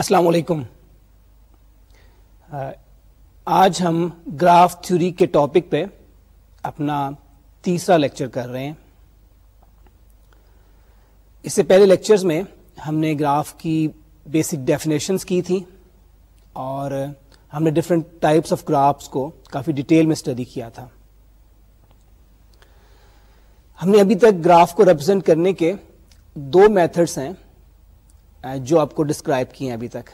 السلام علیکم آج ہم گراف تھیوری کے ٹاپک پہ اپنا تیسرا لیکچر کر رہے ہیں اس سے پہلے لیکچرز میں ہم نے گراف کی بیسک ڈیفینیشنس کی تھی اور ہم نے ڈفرینٹ ٹائپس آف گرافس کو کافی ڈیٹیل میں اسٹڈی کیا تھا ہم نے ابھی تک گراف کو ریپرزینٹ کرنے کے دو میتھڈس ہیں جو آپ کو ڈسکرائب کیے ہیں ابھی تک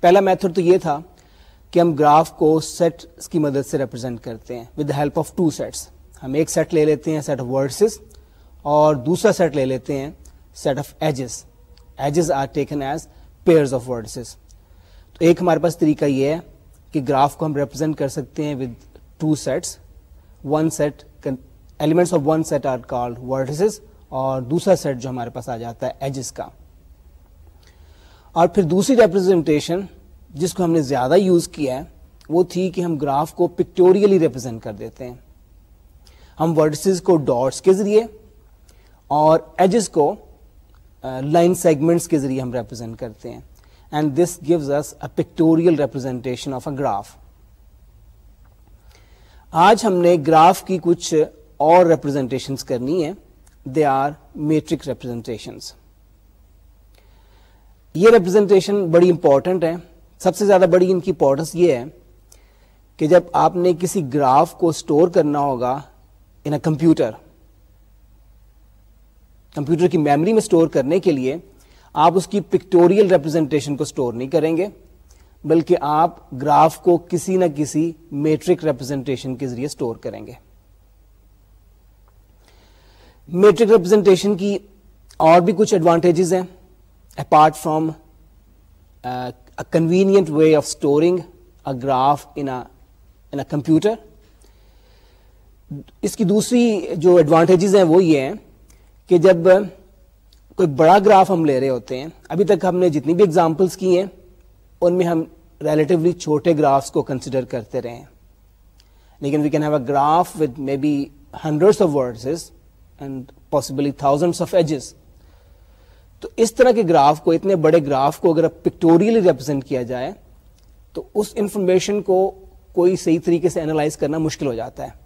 پہلا میتھڈ تو یہ تھا کہ ہم گراف کو سیٹ کی مدد سے ریپرزینٹ کرتے ہیں with help of two sets ہم ایک سیٹ لے لیتے ہیں سیٹ آف ورڈسز اور دوسرا سیٹ لے لیتے ہیں set of edges edges are taken as pairs of vertices تو ایک ہمارے پاس طریقہ یہ ہے کہ گراف کو ہم ریپرزینٹ کر سکتے ہیں with two sets one set elements of one set are call اور دوسرا سیٹ جو ہمارے پاس آ جاتا ہے ایجز کا اور پھر دوسری ریپرزینٹیشن جس کو ہم نے زیادہ یوز کیا ہے وہ تھی کہ ہم گراف کو پکٹوریلی ریپرزینٹ کر دیتے ہیں ہم ورڈسز کو ڈاٹس کے ذریعے اور ایجز کو لائن سیگمنٹس کے ذریعے ہم ریپرزینٹ کرتے ہیں and this gives us a pictorial representation of a graph آج ہم نے گراف کی کچھ اور ریپرزینٹیشنس کرنی ہے دے آر میٹرک ریپرزینٹیشنس یہ ریپرزنٹیشن بڑی امپورٹنٹ ہے سب سے زیادہ بڑی ان کی امپورٹنس یہ ہے کہ جب آپ نے کسی گراف کو اسٹور کرنا ہوگا ان اے کمپیوٹر کمپیوٹر کی میموری میں اسٹور کرنے کے لیے آپ اس کی پکٹوریل ریپرزینٹیشن کو اسٹور نہیں کریں گے بلکہ آپ گراف کو کسی نہ کسی میٹرک ریپرزینٹیشن کے ذریعے اسٹور کریں گے میٹرک ریپرزینٹیشن کی اور بھی کچھ ایڈوانٹیجز ہیں apart from convenient way of storing a graph in computer اس کی دوسری جو ایڈوانٹیجز ہیں وہ یہ ہیں کہ جب کوئی بڑا گراف ہم لے رہے ہوتے ہیں ابھی تک ہم نے جتنی بھی اگزامپلس کی ہیں ان میں ہم ریلیٹیولی چھوٹے گرافس کو کنسیڈر کرتے رہے ہیں لیکن we can have a graph with may be hundreds of vertices and possibly thousands of edges تو اس طرح کے گراف کو اتنے بڑے گراف کو اگر پکٹوریلی ریپرزینٹ کیا جائے تو اس انفارمیشن کو کوئی صحیح طریقے سے اینالائز کرنا مشکل ہو جاتا ہے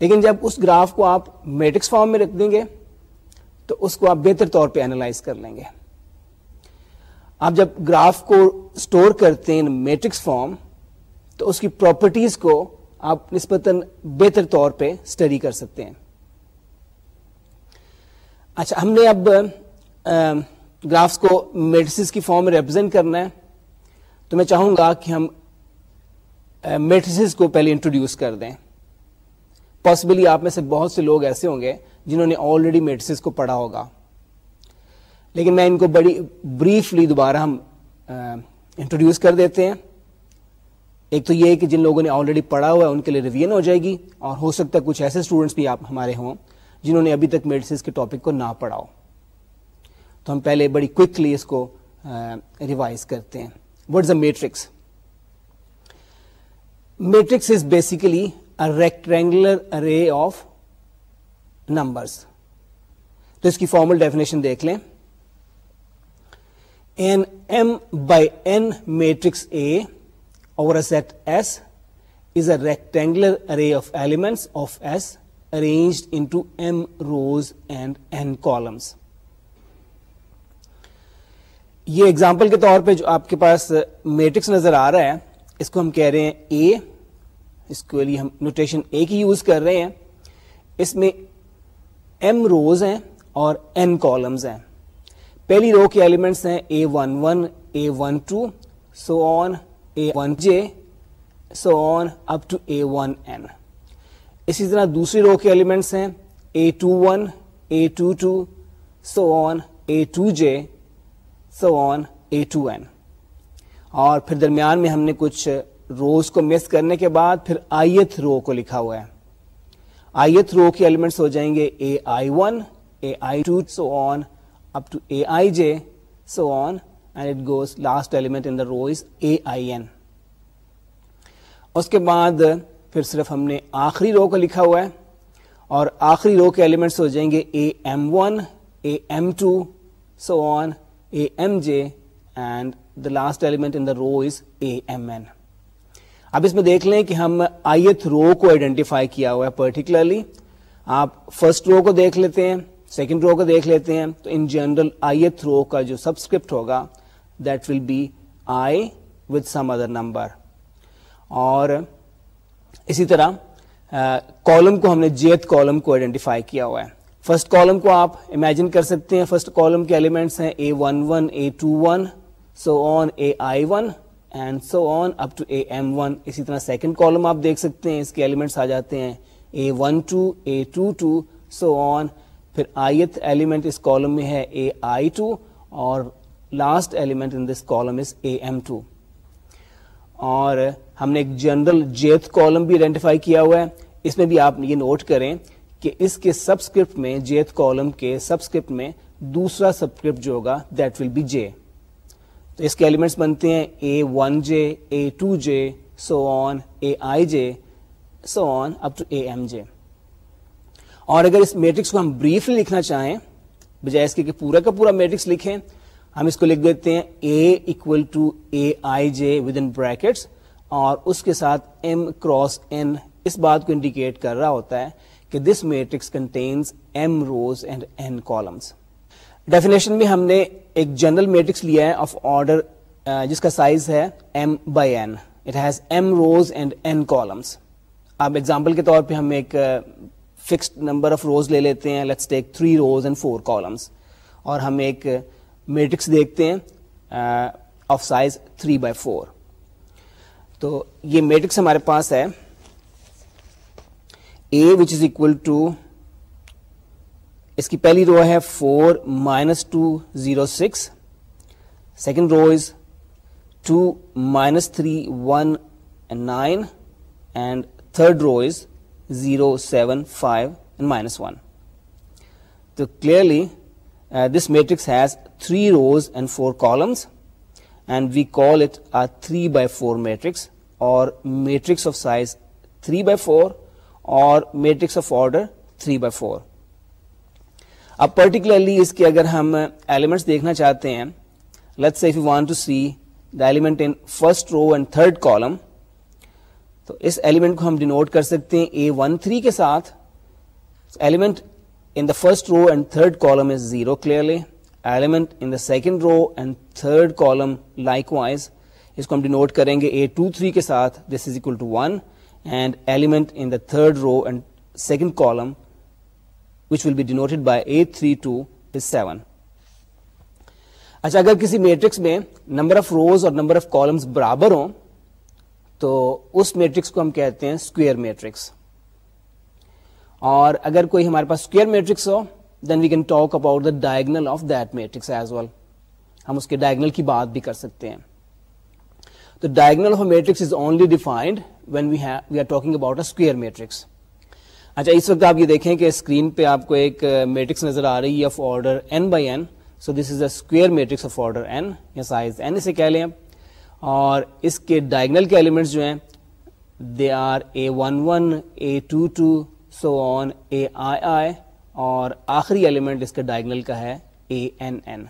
لیکن جب اس گراف کو آپ میٹرکس فارم میں رکھ دیں گے تو اس کو آپ بہتر طور پہ اینالائز کر لیں گے آپ جب گراف کو اسٹور کرتے ہیں میٹرکس فارم تو اس کی پراپرٹیز کو آپ نسبتاً بہتر طور پہ اسٹڈی کر سکتے ہیں اچھا ہم نے اب گرافس کو میٹرسز کی فارم میں ریپرزینٹ کرنا ہے تو میں چاہوں گا کہ ہم میٹرسز کو پہلے انٹروڈیوس کر دیں پاسبلی آپ میں سے بہت سے لوگ ایسے ہوں گے جنہوں نے آلریڈی میٹرسز کو پڑھا ہوگا لیکن میں ان کو بڑی بریفلی دوبارہ ہم انٹروڈیوس کر دیتے ہیں ایک تو یہ ہے کہ جن لوگوں نے آلریڈی پڑھا ہوا ہے ان کے لیے ریویژن ہو جائے گی اور ہو سکتا ہے کچھ ایسے اسٹوڈنٹس بھی آپ ہمارے ہوں جنہوں نے ابھی تک میڈیسنس کے ٹاپک کو نہ پڑھاؤ تو ہم پہلے بڑی کوکلی اس کو ریوائز کرتے ہیں what is a matrix matrix is basically a rectangular array of numbers تو اس کی فارمل ڈیفینیشن دیکھ لیں an M by N matrix A over a set S is a rectangular array of elements of S arranged into M rows and N columns یہ example کے طور پہ جو آپ کے پاس میٹرکس uh, نظر آ رہا ہے اس کو ہم کہہ رہے ہیں اے اس کے لیے ہم نوٹیشن اے کی یوز کر رہے ہیں اس میں ایم روز ہیں اور این کالمز ہیں پہلی رو کے ایلیمنٹس ہیں a one one a one two so on a one j so on up to a one n اسی طرح دوسری رو کے ایلیمنٹس ہیں a two one a two two so on a two j so on a two n اور پھر درمیان میں ہم نے کچھ روز کو مس کرنے کے بعد پھر آئیتھ رو کو لکھا ہوا ہے آئیتھ رو کے ایلیمنٹس ہو جائیں گے A A A A I I I I one two two so so on on up J and it goes last element in the row is N اس کے بعد پھر صرف ہم نے آخری رو کو لکھا ہوا ہے اور آخری رو کے ایلیمنٹس ہو جائیں گے A M one A M two so on last element in row is A اب اس میں دیکھ لیں کہ ہم آئیتھ رو کو آئیڈینٹیفائی کیا ہوا ہے پرٹیکولرلی آپ فرسٹ رو کو دیکھ لیتے ہیں سیکنڈ رو کو دیکھ لیتے ہیں تو ان جنرل آئیتھ رو کا جو سبسکرپٹ ہوگا that will be i with some other number اور اسی طرح کالم کو ہم نے جیت کالم کو آئیڈینٹیفائی کیا ہوا ہے فرسٹ کالم کو آپ امیجن کر سکتے ہیں فرسٹ کالم کے ایلیمنٹس ہیں a one one a two one so on a i one and so on up to a m one اسی طرح سیکنڈ کالم آپ دیکھ سکتے ہیں اس کے ایلیمنٹس آ جاتے ہیں a one two a two two so on پھر آئیتھ ایلیمنٹ اس کالم میں ہے اے آئی ٹو اور last element in this column is a m two اور ہم نے ایک جنرل جیتھ کالم بھی آئیڈینٹیفائی کیا ہوا ہے اس میں بھی آپ یہ نوٹ کریں کہ اس کے سبسکرپٹ میں جیت کالم کے سبسکرپٹ میں دوسرا سبسکرپٹ جو ہوگا دیٹ ول بی جے تو اس کے ایلیمنٹس بنتے ہیں a a a a one j j j j two two so so on on i up m اور اگر اس میٹرکس کو ہم بریفلی لکھنا چاہیں بجائے اس کے کہ پورا کا پورا میٹرکس لکھیں ہم اس کو لکھ دیتے ہیں a a equal to i j with in اور اس کے ساتھ ایم کراس این اس بات کو انڈیکیٹ کر رہا ہوتا ہے کہ this matrix contains m rows and n columns definition میں ہم نے ایک جنرل میٹرکس لیا ہے آف آرڈر جس کا سائز ہے m m by n n it has rows and columns اب ایگزامپل کے طور پہ ہم ایک فکسڈ نمبر آف روز لے لیتے ہیں let's take three rows and four columns اور ہم ایک میٹرکس دیکھتے ہیں of size three by four تو یہ میٹرکس ہمارے پاس ہے اے وچ از اکول ٹو اس کی پہلی رو ہے four minus two zero six second row is two minus three one nine and third row is zero seven five and minus one تو clearly this matrix has three rows and four columns and we call it a three by four matrix اور matrix of size three by four اور matrix of order 3 by four اب particularly اس کے اگر ہم elements دیکھنا چاہتے ہیں let see you want to see the element in first row and third column تو اس ایلیمنٹ کو ہم ڈینوٹ کر سکتے ہیں اے ون تھری کے ساتھ element in the first row and third column is zero clearly element in the second row and third column likewise اس کو ہم ڈینوٹ کریں گے اے ٹو تھری کے ساتھ this is equal to one third row and second column which will be dot by eight three two seven اچھا اگر کسی matrix میں نمبر آف روز اور نمبر آف کالم برابر ہوں تو اس میٹرکس کو ہم کہتے ہیں اسکوئر میٹرکس اور اگر کوئی ہمارے پاس square matrix who then we can talk about the diagonal of that matrix as well ہم اس کے ڈائگنل کی بات بھی کر سکتے ہیں تو diagonal of matrix is only defined when we we are talking about matrix اچھا اس وقت آپ یہ دیکھیں کہ اسکرین پہ آپ کو ایک میٹرکس نظر آ رہی ہے of of order order n n n n by so this is a square matrix یا سائز اسے کہہ لیں اور اس کے ڈائگنل کے ایلیمنٹس جو ہیں they are a one one a two two so on a i i اور آخری ایلیمنٹ اس کے ڈائگنل کا ہے a n n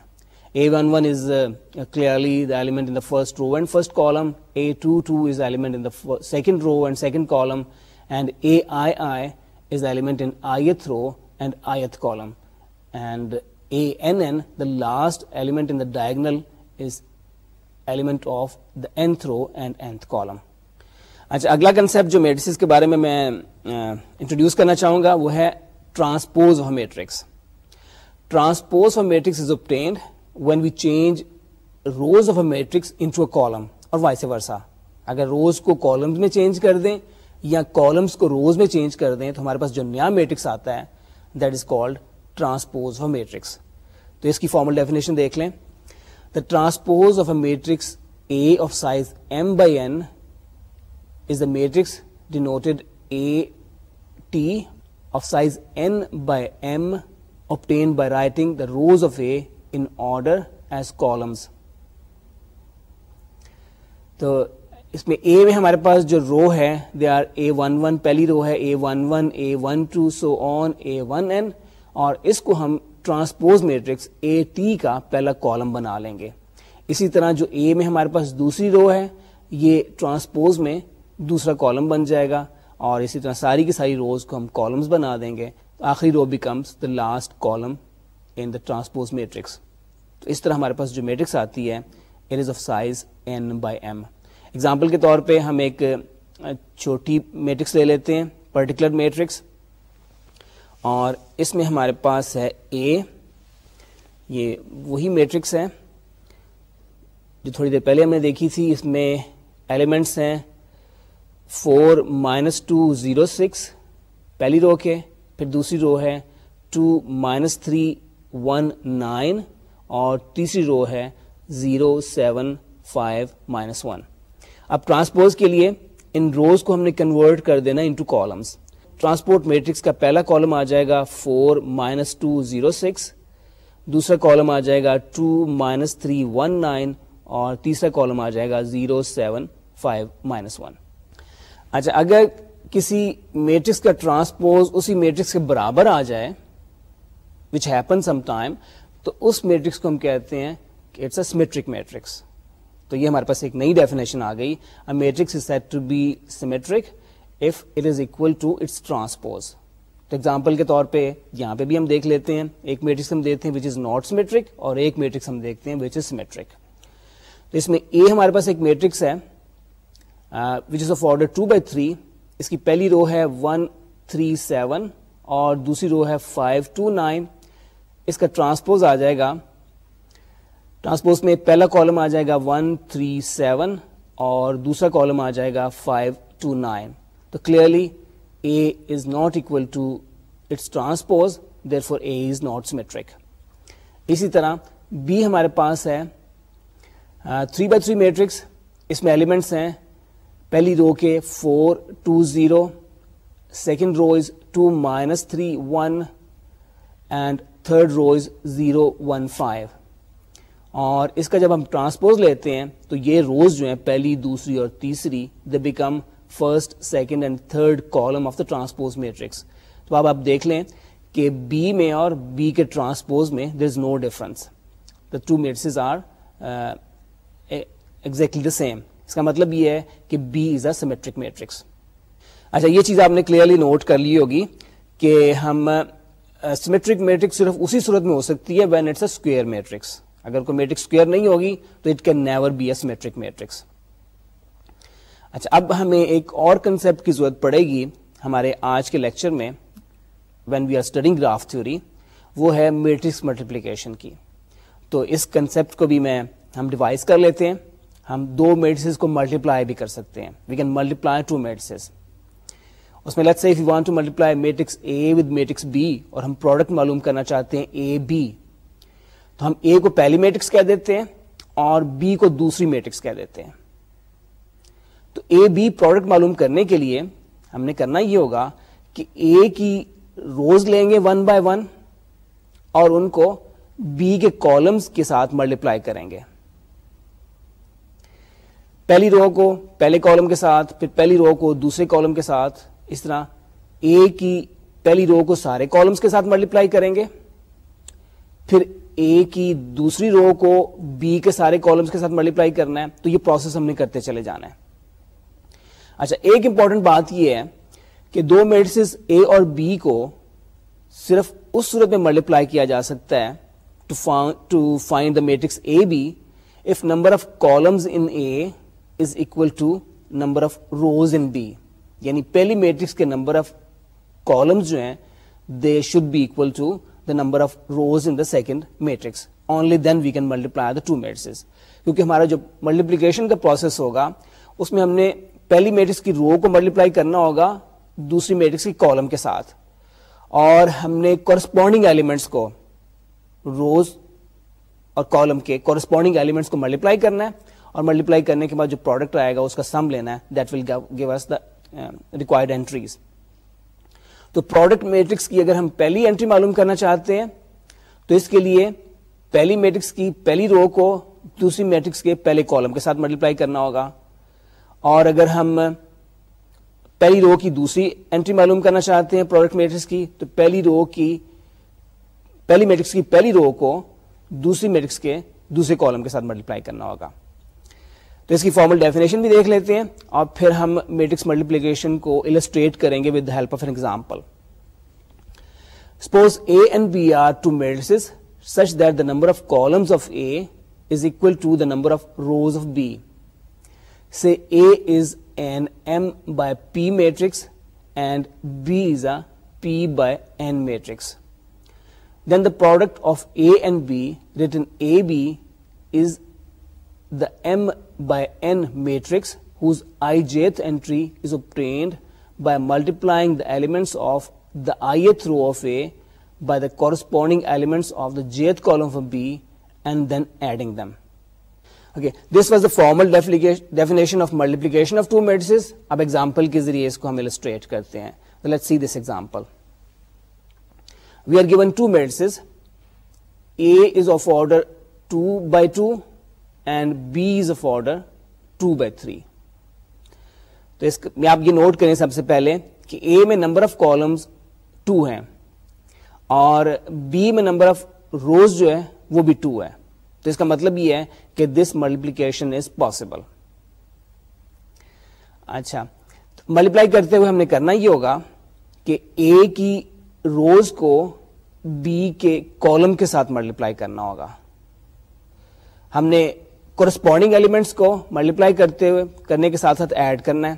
a one one is clearly the element in first row and first column a two two is element second row and second column and a i i is a element column and a n n the last element in diagonal is element of the through and column اچھا اگلا concept جو mattress کے بارے میں میں introduce کرنا چاہوں گا وہ ہے transpose of matrix transpose of matrix is obtained when we change rows of a matrix into a column اور وائس ورسا اگر روز کو کالمز میں چینج کر دیں یا کالمز کو روز میں چینج کر دیں تو ہمارے پاس جو نیا میٹرکس آتا ہے that is called transpose of matrix تو اس کی فارمل ڈیفینیشن دیکھ لیں the transpose of a matrix A of size m by n is the matrix denoted A T of size n by m آپ by writing the rows of A تو اس میں A میں ہمارے پاس جو رو ہے they are a one one پہلی رو ہے a a a one one one one two so on n اور اس کو ہم ٹرانسپوز میٹرکس اے ٹی کا پہلا کالم بنا لیں گے اسی طرح جو اے میں ہمارے پاس دوسری رو ہے یہ ٹرانسپوز میں دوسرا کالم بن جائے گا اور اسی طرح ساری کی ساری روز کو ہم کالمز بنا دیں گے آخری row becomes the last column in the transpose matrix تو اس طرح ہمارے پاس جو میٹرکس آتی ہے it is of size n by m example کے طور پہ ہم ایک چھوٹی میٹرکس لے لیتے ہیں پرٹیکولر میٹرکس اور اس میں ہمارے پاس ہے اے یہ وہی میٹرکس ہے جو تھوڑی دیر پہلے ہم نے دیکھی تھی اس میں ایلیمنٹس ہیں four minus two zero six پہلی رو کے پھر دوسری رو ہے two minus three one nine اور تیسری رو ہے zero seven five minus one اب ٹرانسپوز کے لیے ان روز کو ہم نے کنورٹ کر دینا انٹو کالمس ٹرانسپورٹ میٹرکس کا پہلا کالم آ جائے گا four minus two zero six دوسرا کالم آ جائے گا two minus three one nine اور تیسرا کالم آ جائے گا zero seven five minus one اچھا اگر کسی میٹرکس کا ٹرانسپوز اسی میٹرکس کے برابر آ جائے وچ ہیپن سم ٹائم تو اس میٹرکس کو ہم کہتے ہیں کہ اٹس اے سیمیٹرک میٹرکس تو یہ ہمارے پاس ایک نئی ڈیفینیشن آ گئی matrix is said to be symmetric if it is equal to its transpose تو ایگزامپل کے طور پہ یہاں پہ بھی ہم دیکھ لیتے ہیں ایک میٹرکس ہم دیکھتے ہیں وچ از ناٹ سمیٹرک اور ایک میٹرکس ہم دیکھتے ہیں وچ از سیمیٹرک تو اس میں اے ہمارے پاس ایک میٹرکس ہے وچ از آرڈر بائی اس کی پہلی رو ہے ون تھری سیون اور دوسری رو ہے فائیو ٹو نائن اس کا ٹرانسپوز آ جائے گا ٹرانسپوز میں پہلا کالم آ جائے گا ون تھری سیون اور دوسرا کالم آ جائے گا فائیو ٹو نائن تو not equal to its transpose therefore A is not matrix اسی طرح بی ہمارے پاس ہے تھری بائی تھری میٹرکس اس میں ایلیمنٹس ہیں پہلی رو کے four two zero second row is two minus three one and third is zero one five اور اس کا جب ہم ٹرانسپوز لیتے ہیں تو یہ روز جو ہیں پہلی دوسری اور تیسری the become first second and third column of the transpose matrix تو اب آپ دیکھ لیں کہ بی میں اور بی کے ٹرانسپوز میں there is no difference the two are exactly the same اس کا مطلب یہ ہے کہ B is a symmetric matrix اچھا یہ چیز آپ نے کلیئرلی نوٹ کر لی ہوگی کہ ہم سیمیٹرک uh, میٹرک صرف اسی صورت میں ہو سکتی ہے when it's a square matrix اگر کوئی میٹرک اسکوئر نہیں ہوگی تو it can never be a symmetric matrix اچھا اب ہمیں ایک اور کنسیپٹ کی ضرورت پڑے گی ہمارے آج کے لیکچر میں when we are studying graph theory وہ ہے میٹرکس ملٹیپلیکیشن کی تو اس کنسیپٹ کو بھی میں ہم ڈیوائز کر لیتے ہیں ہم دو میڈیسیز کو ملٹیپلائی بھی کر سکتے ہیں we can multiply two matrices اس میں you want to multiply matrix A with matrix B اور ہم پروڈکٹ معلوم کرنا چاہتے ہیں اے اے بی تو ہم کو پہلی میٹرکس کہہ دیتے ہیں اور بی کو دوسری میٹرکس کہہ دیتے ہیں تو اے بی پروڈکٹ معلوم کرنے کے لیے ہم نے کرنا یہ ہوگا کہ اے کی روز لیں گے ون بائی ون اور ان کو بی کے کالمس کے ساتھ ملٹیپلائی کریں گے پہلی رو کو پہلے کالم کے ساتھ پھر پہلی رو کو دوسرے کالم کے ساتھ اس طرح اے کی پہلی رو کو سارے کالمس کے ساتھ ملٹیپلائی کریں گے پھر اے کی دوسری رو کو بی کے سارے کالمس کے ساتھ ملٹیپلائی کرنا ہے تو یہ پروسیس ہم نے کرتے چلے جانا ہے اچھا ایک امپورٹنٹ بات یہ ہے کہ دو میٹرس اے اور بی کو صرف اس صورت میں ملٹیپلائی کیا جا سکتا ہے to find the matrix A B if number of columns in A is equal to number of rows in B یعنی پہلی میٹرکس کے نمبر آف کالم جو ہیں they should be to to the the the number of rows in second matrix only then we can کیونکہ ہمارا جو multiplication کا process ہوگا اس میں ہم نے پہلی میٹرکس کی رو کو ملٹیپلائی کرنا ہوگا دوسری میٹرکس کی کالم کے ساتھ اور ہم نے کورسپونڈنگ ایلیمنٹس کو روز اور کالم کے کورسپونڈنگ ایلیمنٹس کو ملٹیپلائی کرنا ہے اور ملٹیپلائی کرنے کے بعد جو پروڈکٹ آئے گا اس کا سم لینا ہے that will give the required um, entries تو پروڈکٹ میٹرکس کی اگر ہم پہلی معلوم کرنا چاہتے ہیں تو اس کے لیے پہلی میٹرکس کی پہلی رو کو دوسری میٹرکس کے پہلے کالم کے ساتھ ملٹیپلائی کرنا ہوگا اور اگر ہم پہلی رو کی دوسری اینٹری معلوم کرنا چاہتے ہیں پروڈکٹ میٹرکس کی تو پہلی رو کی پہلی میٹرکس کی پہلی رو کو دوسری میٹرکس کے دوسرے کالم کے ساتھ ملٹیپلائی کرنا ہوگا تو اس کی فارمل ڈیفینیشن بھی دیکھ لیتے ہیں اور پھر ہم میٹرکس ملٹیپلیکیشن کو السٹریٹ کریں گے with help of an example suppose A and B are two matrices such that the number of columns of A is equal to the number of rows of B say A is an m by p matrix and B is a p by n matrix then the product of A and B written A B is the m formal definition of ملٹیپلیکیشنپل کے ذریعے اس کو ہمسٹریٹ کرتے ہیں and B is of order two by three تو اس میں آپ یہ نوٹ کریں سب سے پہلے کہ اے میں نمبر آف کالمس ٹو ہیں اور بی میں نمبر آف روز جو ہے وہ بھی ٹو ہے تو اس کا مطلب یہ ہے کہ دس ملٹیپلیکیشن از پاسبل اچھا ملٹیپلائی کرتے ہوئے ہم نے کرنا یہ ہوگا کہ اے کی روز کو بی کے کالم کے ساتھ ملٹیپلائی کرنا ہوگا ہم نے کورسپونڈنگ ایلیمنٹس کو ملٹیپلائی کرتے ہوئے کرنے کے ساتھ ساتھ ایڈ کرنا ہے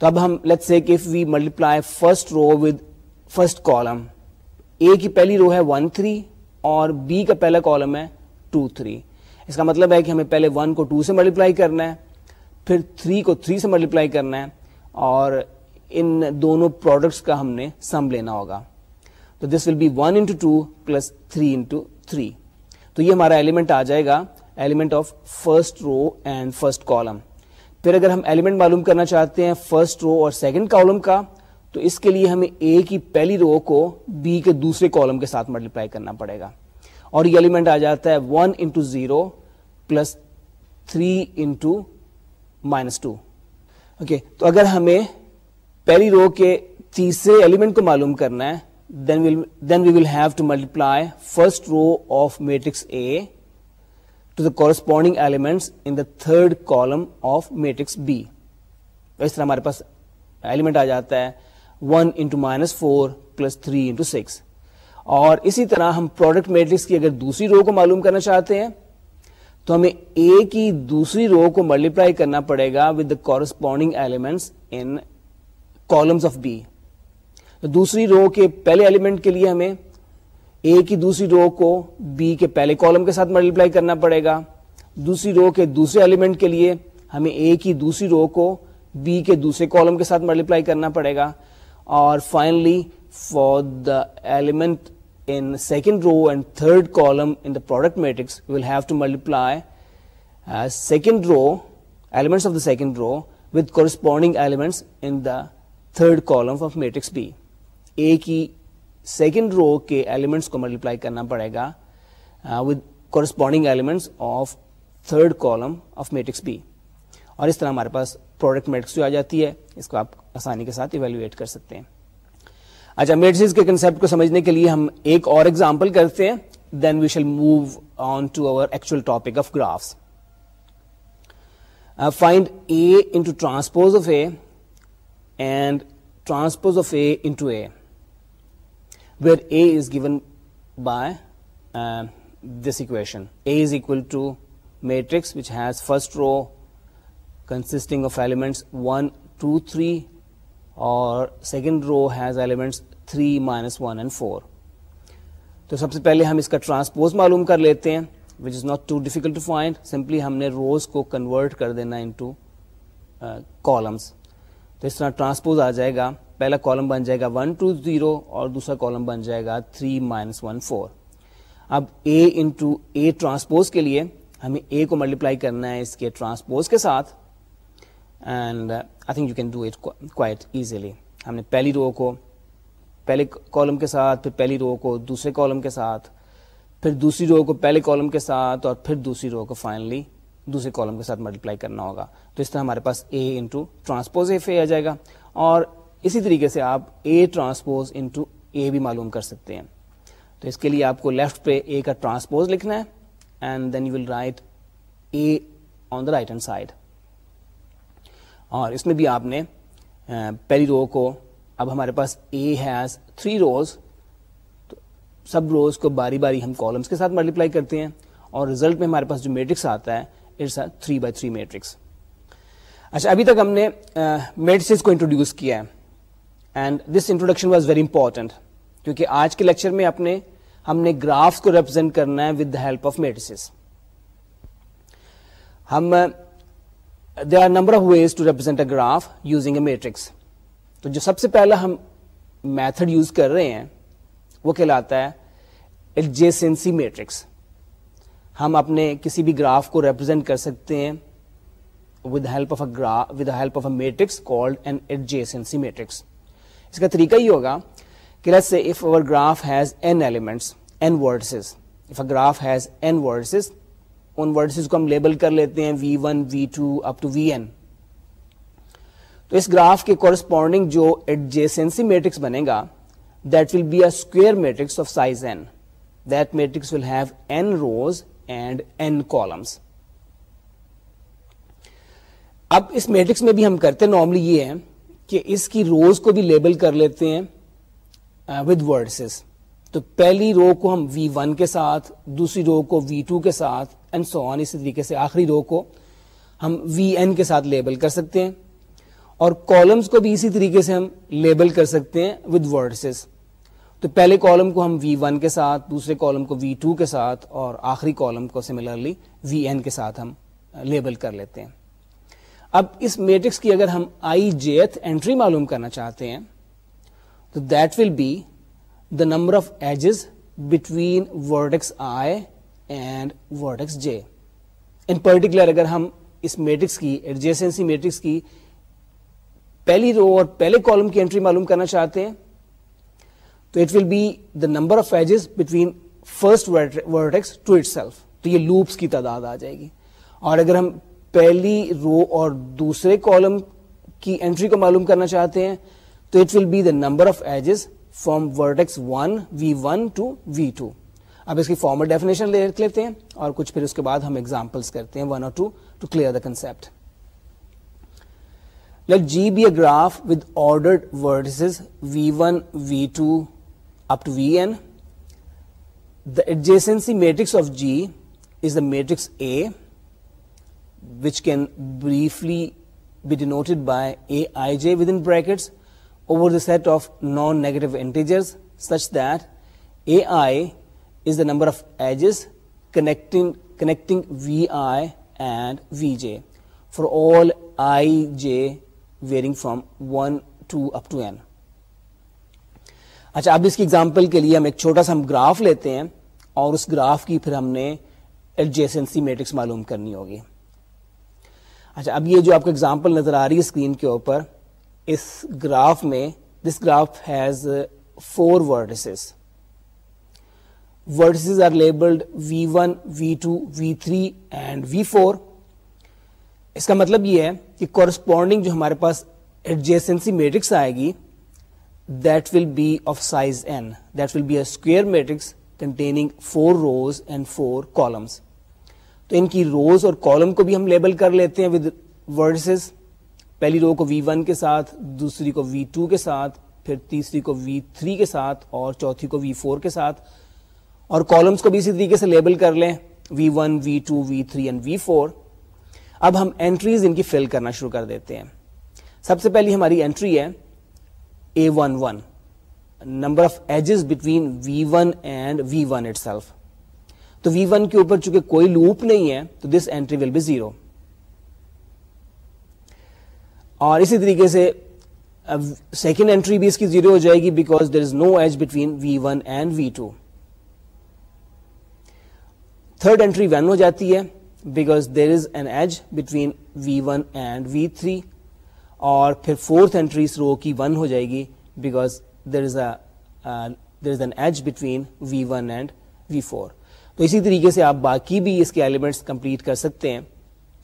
تو اب ہم لیٹ سے کہ we multiply first row with first column A کی پہلی رو ہے ون تھری اور بی کا پہلا کالم ہے ٹو تھری اس کا مطلب ہے کہ ہمیں پہلے ون کو ٹو سے ملٹیپلائی کرنا ہے پھر تھری کو تھری سے ملٹیپلائی کرنا ہے اور ان دونوں پروڈکٹس کا ہم نے سم لینا ہوگا تو this will be one into two plus three into three تو یہ ہمارا ایلیمنٹ آ جائے گا element of first row and first column پھر اگر ہم ایلیمنٹ معلوم کرنا چاہتے ہیں فرسٹ رو اور سیکنڈ کالم کا تو اس کے لیے ہمیں اے کی پہلی رو کو بی کے دوسرے کالم کے ساتھ ملٹیپلائی کرنا پڑے گا اور یہ ایلیمنٹ آ جاتا ہے one into zero plus three into minus two okay تو اگر ہمیں پہلی رو کے تیسرے ایلیمنٹ کو معلوم کرنا ہے then we will have to multiply first row of matrix A to the corresponding elements in the third column of matrix B اس طرح ہمارے پاس ایلیمنٹ آ جاتا ہے into into minus four plus three six اور اسی طرح ہم پروڈکٹ میٹرکس کی اگر دوسری رو کو معلوم کرنا چاہتے ہیں تو ہمیں اے کی دوسری رو کو ملٹیپلائی کرنا پڑے گا with the corresponding elements in columns of B دوسری رو کے پہلے ایلیمنٹ کے لیے ہمیں اے کی دوسری رو کو بی کے پہلے کالم کے ساتھ ملٹیپلائی کرنا پڑے گا دوسری رو کے دوسرے ایلیمنٹ کے لیے ہمیں اے کی دوسری رو کو بی کے دوسرے کالم کے ساتھ ملٹیپلائی کرنا پڑے گا اور finally for the element in second row and third column in the product matrix will have to multiply second row elements of the second row with corresponding elements in the third column of matrix B A کی second row کے elements کو multiply کرنا پڑے گا with corresponding elements of third column of matrix B اور اس طرح ہمارے پاس پروڈکٹ میٹرکس جو آ جاتی ہے اس کو آپ آسانی کے ساتھ ایویلویٹ کر سکتے ہیں اچھا میٹرس کے کنسپٹ کو سمجھنے کے لیے ہم ایک اور ایگزامپل کرتے ہیں then we shall move on to our actual topic of graph A into transpose of A A and transpose of into A where A is given by this equation A is equal to matrix which has first row consisting of elements one two three اور second row has elements three minus one and four تو سب سے پہلے ہم اس کا transpose معلوم کر لیتے ہیں which is not too difficult to find simply ہم نے روز کو کنورٹ کر دینا ان کالمس uh, تو اس طرح ٹرانسپوز آ جائے گا پہلا کالم بن جائے گا ون ٹو زیرو اور دوسرا کالم بن جائے گا تھری مائنس ون فور اب اے انٹو اے ٹرانسپوز کے لیے ہمیں اے کو ملٹیپلائی کرنا ہے اس کے ٹرانسپوز کے ساتھ and I think you can do it quite easily ہم نے پہلی رو کو پہلے کالم کے ساتھ پھر پہلی رو کو دوسرے کالم کے ساتھ پھر دوسری رو کو پہلے کالم کے ساتھ اور پھر دوسری رو کو فائنلی دوسرے کالم کے ساتھ ملٹیپلائی کرنا ہوگا تو اس طرح ہمارے پاس A into transpose of A آ جائے گا اور اسی طریقے سے آپ A transpose into A بھی معلوم کر سکتے ہیں تو اس کے لیے آپ کو لیفٹ پہ اے کا ٹرانسپوز لکھنا ہے and then you will write A on the right hand side اور اس میں بھی آپ نے پہلی رو کو اب ہمارے پاس اے ہیز تھری روز تو سب روز کو باری باری ہم کالمس کے ساتھ ملٹیپلائی کرتے ہیں اور ریزلٹ میں ہمارے پاس جو میٹرکس آتا ہے it's three by three matrix اچھا ابھی تک ہم نے میٹس کو انٹروڈیوس کیا ہے and this introduction was very important کیونکہ آج کے لیکچر میں اپنے ہم نے گراف کو ریپرزینٹ کرنا ہے with the help of of ہم there are number ways to represent a graph using a matrix تو جو سب سے پہلا ہم میتھڈ یوز کر رہے ہیں وہ کہلاتا ہے میٹرکس ہم اپنے کسی بھی گراف کو ریپرزینٹ کر سکتے ہیں with help of a graph with help of a matrix adjacency matrix اس کا طریقہ یہ ہوگا کہ let's say if our graph has n elements vertices if a graph has vertices ان ورڈسز کو ہم لیبل کر لیتے ہیں v one v two up to n تو اس گراف کے کورسپونڈنگ جو میٹرکس بنے گا that will be a square matrix of size that matrix will have n rows and n columns اب اس میٹرکس میں بھی ہم کرتے ہیں نارملی یہ ہے کہ اس کی روز کو بھی لیبل کر لیتے ہیں ود ورڈسز تو پہلی رو کو ہم وی ون کے ساتھ دوسری رو کو وی ٹو کے ساتھ اینڈ سو آن اسی طریقے سے آخری رو کو ہم وی این کے ساتھ لیبل کر سکتے ہیں اور کالمس کو بھی اسی طریقے سے ہم لیبل کر سکتے ہیں ود ورڈسز تو پہلے کالم کو ہم وی ون کے ساتھ دوسرے کالم کو وی ٹو کے ساتھ اور آخری کالم کو سملرلی وی این کے ساتھ ہم لیبل کر لیتے ہیں اب اس میٹرکس کی اگر ہم آئی جی ایتھ اینٹری معلوم کرنا چاہتے ہیں تو that will be the number of edges between i and j in particular اگر ہم اس میٹرکس میٹرکس کی کی پہلی رو اور پہلے کالم کی اینٹری معلوم کرنا چاہتے ہیں تو it will be the number of edges between first to it تو یہ لوپس کی تعداد آ جائے گی اور اگر ہم پہلی رو اور دوسرے کالم کی اینٹری کو معلوم کرنا چاہتے ہیں تو it will be the number of edges from vertex one v one to v two اب اس کی فارمل ڈیفینیشن لکھ لیتے ہیں اور کچھ پھر اس کے بعد ہم ایگزامپلس کرتے ہیں ون اور two to clear the concept let G be a graph with vertices v one v two up to v n the adjacency matrix of G is the matrix A which can briefly be denoted by A i j with in brackets over the set of non negative integer number of edges connecting connecting v i and v j for all i j varying from one to اپن اچھا اب اس کی example کے لیے ہم ایک چھوٹا سا ہم گراف لیتے ہیں اور اس گراف کی پھر ہم نے ایڈجیسنسی میٹرکس معلوم کرنی ہوگی اچھا اب یہ جو آپ کو اگزامپل نظر آ رہی ہے اسکرین کے اوپر اس گراف میں this graph has four vertices اس کا مطلب یہ ہے کہ کورسپونڈنگ جو ہمارے پاس ایڈجیسنسی میٹرکس آئے گی that will be of size n that will be a matrix containing four rows and four columns تو ان کی روز اور کالم کو بھی ہم لیبل کر لیتے ہیں ود ورڈسز پہلی رو کو وی ون کے ساتھ دوسری کو وی ٹو کے ساتھ پھر تیسری کو وی تھری کے ساتھ اور چوتھی کو وی فور کے ساتھ اور کالمس کو بھی اسی طریقے سے لیبل کر لیں v one v two v three and v four اب ہم انٹریز ان کی فل کرنا شروع کر دیتے ہیں سب سے پہلی ہماری انٹری ہے A one one number of edges between v one and v one itself تو وی ون کے اوپر چونکہ کوئی لوپ نہیں ہے تو this entry will be zero اور اسی طریقے سے سیکنڈ اینٹری بھی اس کی زیرو ہو جائے گی because there is no edge between V one and V two third entry one ہو جاتی ہے because there is an edge between V one and V three اور پھر فورتھ اینٹری رو کی ون ہو جائے گی because there is a there is an edge between V one and V four تو اسی طریقے سے آپ باقی بھی اس کے ایلیمنٹس کمپلیٹ کر سکتے ہیں